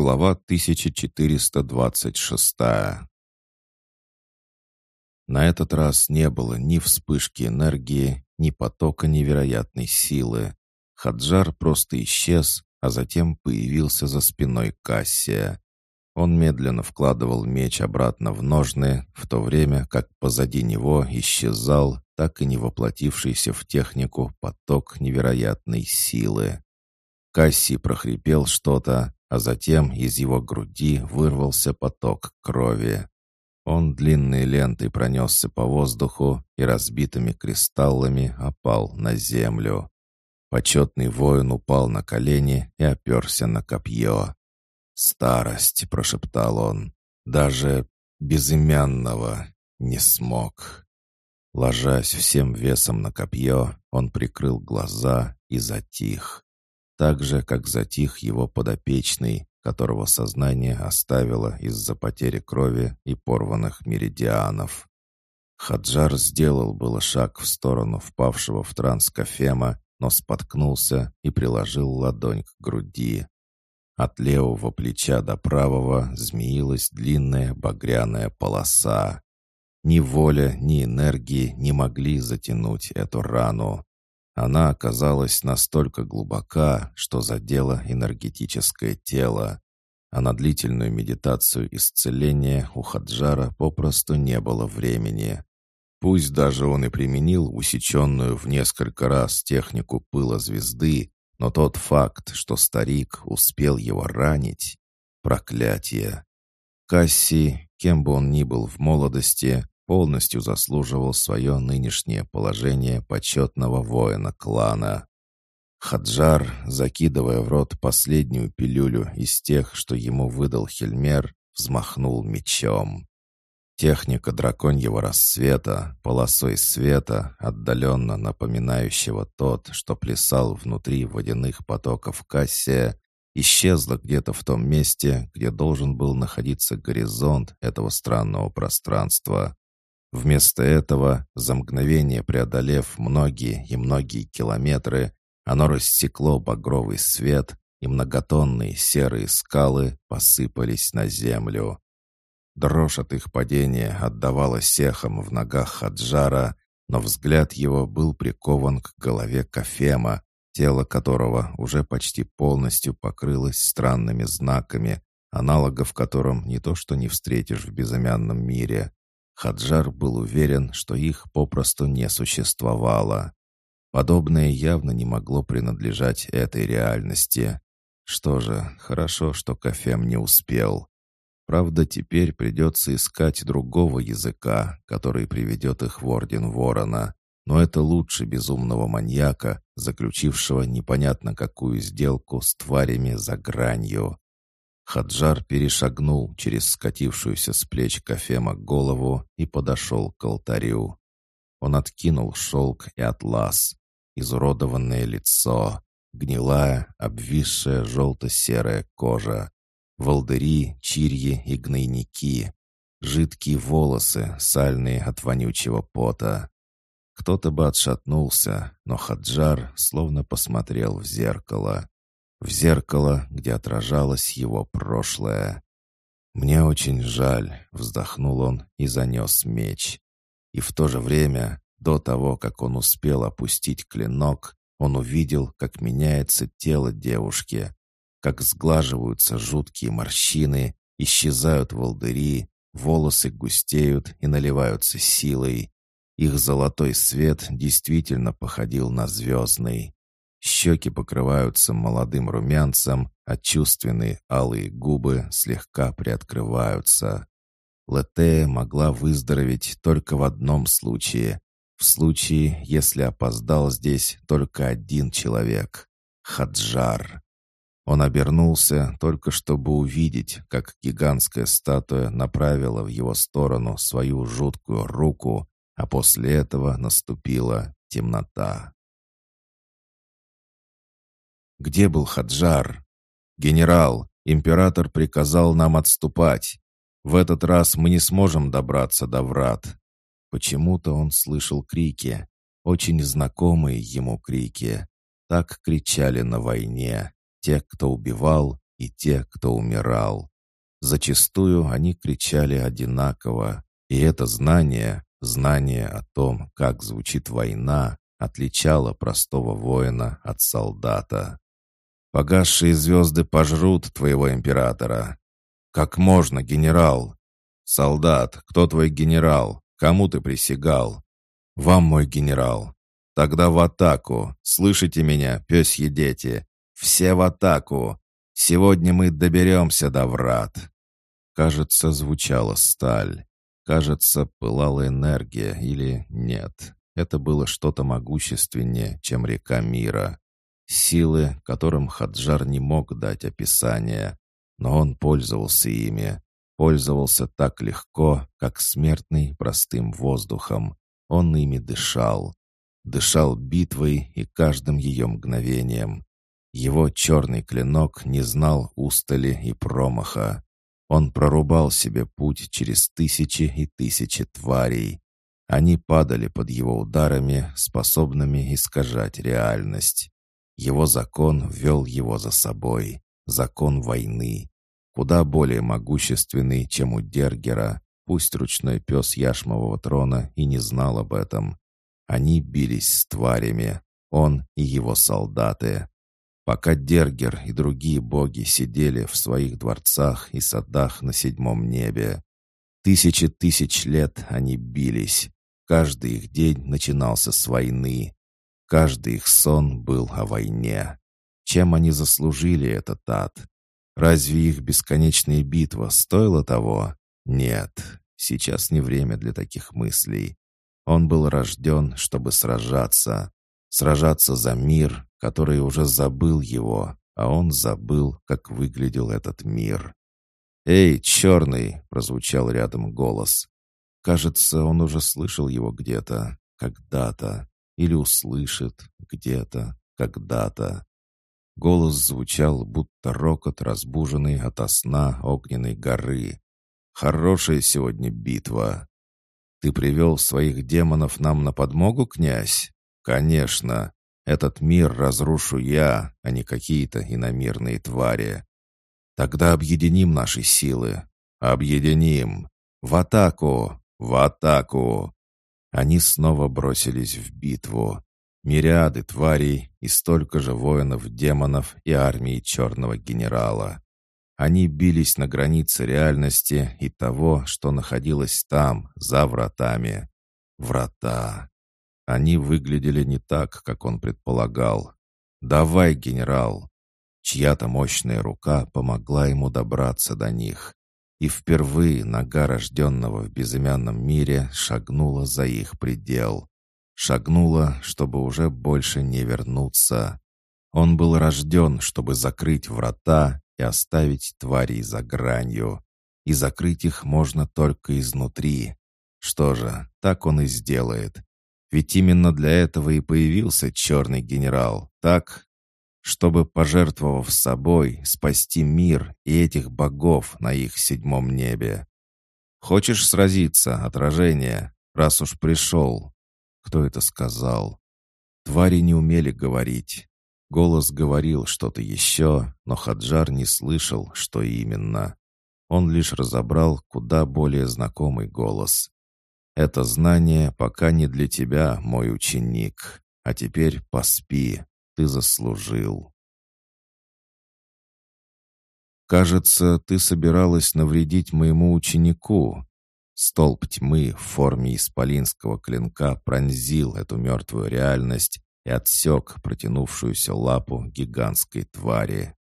Глава 1426 На этот раз не было ни вспышки энергии, ни потока невероятной силы. Хаджар просто исчез, а затем появился за спиной Кассия. Он медленно вкладывал меч обратно в ножны, в то время как позади него исчезал, так и не воплотившийся в технику поток невероятной силы. Кассий прохрипел что-то, а затем из его груди вырвался поток крови. Он длинной лентой пронесся по воздуху и разбитыми кристаллами опал на землю. Почетный воин упал на колени и оперся на копье. «Старость», — прошептал он, — «даже безымянного не смог». Ложась всем весом на копье, он прикрыл глаза и затих так же, как затих его подопечный, которого сознание оставило из-за потери крови и порванных меридианов. Хаджар сделал было шаг в сторону впавшего в транс Кафема, но споткнулся и приложил ладонь к груди. От левого плеча до правого змеилась длинная багряная полоса. Ни воля, ни энергии не могли затянуть эту рану. Она оказалась настолько глубока, что задела энергетическое тело, а на длительную медитацию исцеления у Хаджара попросту не было времени. Пусть даже он и применил усеченную в несколько раз технику пыла звезды, но тот факт, что старик успел его ранить — проклятие. Касси, кем бы он ни был в молодости, полностью заслуживал свое нынешнее положение почетного воина клана. Хаджар, закидывая в рот последнюю пилюлю из тех, что ему выдал Хельмер, взмахнул мечом. Техника драконьего рассвета, полосой света, отдаленно напоминающего тот, что плясал внутри водяных потоков Кассия, исчезла где-то в том месте, где должен был находиться горизонт этого странного пространства. Вместо этого, за мгновение преодолев многие и многие километры, оно рассекло багровый свет, и многотонные серые скалы посыпались на землю. Дрожь от их падения отдавала сехам в ногах Хаджара, но взгляд его был прикован к голове Кафема, тело которого уже почти полностью покрылось странными знаками, аналогов которым не то что не встретишь в безымянном мире. Хаджар был уверен, что их попросту не существовало. Подобное явно не могло принадлежать этой реальности. Что же, хорошо, что Кафем не успел. Правда, теперь придется искать другого языка, который приведет их в Орден Ворона. Но это лучше безумного маньяка, заключившего непонятно какую сделку с тварями за гранью. Хаджар перешагнул через скатившуюся с плеч Кафема голову и подошел к алтарю. Он откинул шелк и атлас. Изуродованное лицо, гнилая, обвисшая желто-серая кожа, волдыри, чирьи и гнойники, жидкие волосы, сальные от вонючего пота. Кто-то бы отшатнулся, но Хаджар словно посмотрел в зеркало в зеркало, где отражалось его прошлое. «Мне очень жаль», — вздохнул он и занес меч. И в то же время, до того, как он успел опустить клинок, он увидел, как меняется тело девушки, как сглаживаются жуткие морщины, исчезают волдыри, волосы густеют и наливаются силой. Их золотой свет действительно походил на звездный. Щеки покрываются молодым румянцем, а чувственные алые губы слегка приоткрываются. Летея могла выздороветь только в одном случае. В случае, если опоздал здесь только один человек — Хаджар. Он обернулся, только чтобы увидеть, как гигантская статуя направила в его сторону свою жуткую руку, а после этого наступила темнота. Где был Хаджар? Генерал, император приказал нам отступать. В этот раз мы не сможем добраться до врат. Почему-то он слышал крики, очень знакомые ему крики. Так кричали на войне те, кто убивал, и те, кто умирал. Зачастую они кричали одинаково, и это знание, знание о том, как звучит война, отличало простого воина от солдата. «Погасшие звезды пожрут твоего императора». «Как можно, генерал?» «Солдат, кто твой генерал? Кому ты присягал?» «Вам, мой генерал». «Тогда в атаку! Слышите меня, пёсьи дети? Все в атаку! Сегодня мы доберемся до врат!» Кажется, звучала сталь. Кажется, пылала энергия или нет. Это было что-то могущественнее, чем река мира. Силы, которым Хаджар не мог дать описание, но он пользовался ими. Пользовался так легко, как смертный простым воздухом. Он ими дышал. Дышал битвой и каждым ее мгновением. Его черный клинок не знал устали и промаха. Он прорубал себе путь через тысячи и тысячи тварей. Они падали под его ударами, способными искажать реальность. Его закон вел его за собой. Закон войны куда более могущественный, чем у Дергера, пусть ручной пес Яшмового трона и не знал об этом. Они бились с тварями, он и его солдаты. Пока Дергер и другие боги сидели в своих дворцах и садах на седьмом небе. Тысячи тысяч лет они бились. Каждый их день начинался с войны. Каждый их сон был о войне. Чем они заслужили этот ад? Разве их бесконечная битва стоила того? Нет, сейчас не время для таких мыслей. Он был рожден, чтобы сражаться. Сражаться за мир, который уже забыл его, а он забыл, как выглядел этот мир. «Эй, черный!» — прозвучал рядом голос. Кажется, он уже слышал его где-то, когда-то, или услышит где-то, когда-то. Голос звучал, будто рокот, разбуженный ото сна огненной горы. «Хорошая сегодня битва!» «Ты привел своих демонов нам на подмогу, князь?» «Конечно! Этот мир разрушу я, а не какие-то иномирные твари. Тогда объединим наши силы. Объединим! В атаку! В атаку!» Они снова бросились в битву. Мириады тварей и столько же воинов-демонов и армии черного генерала. Они бились на границе реальности и того, что находилось там, за вратами. Врата. Они выглядели не так, как он предполагал. «Давай, генерал!» Чья-то мощная рука помогла ему добраться до них. И впервые нога рожденного в безымянном мире шагнула за их предел. Шагнула, чтобы уже больше не вернуться. Он был рожден, чтобы закрыть врата и оставить тварей за гранью. И закрыть их можно только изнутри. Что же, так он и сделает. Ведь именно для этого и появился черный генерал, так? Чтобы, пожертвовав собой, спасти мир и этих богов на их седьмом небе. Хочешь сразиться, отражение, раз уж пришел? Кто это сказал? Твари не умели говорить. Голос говорил что-то еще, но Хаджар не слышал, что именно. Он лишь разобрал куда более знакомый голос. «Это знание пока не для тебя, мой ученик. А теперь поспи, ты заслужил». «Кажется, ты собиралась навредить моему ученику», Столб тьмы в форме исполинского клинка пронзил эту мертвую реальность и отсек протянувшуюся лапу гигантской твари.